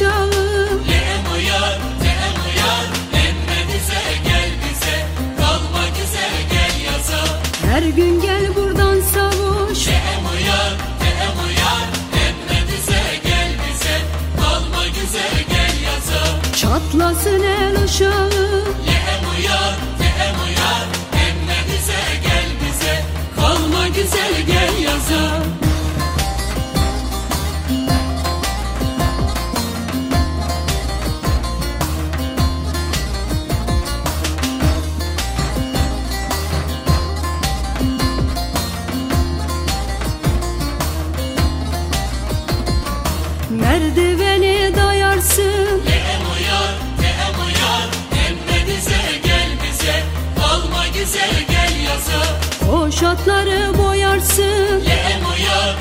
buluşalım Ne uyan ne uyan emme bize gel bize. Kalma güzel gel yaza. Her gün gel buradan savuş Ne uyan ne uyan emme bize gel bize. Kalma güzel gel yaza. Çatlasın el ışığı Ne uyan ne uyan emme bize gel bize. Kalma güzel gel yaza. Merdiveni dayarsın. Lehem uyar, lehem uyar. Emre bize gel bize. Alma güzel gel yaza. Koş atları boyarsın. Lehem uyar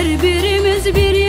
Her birimiz bir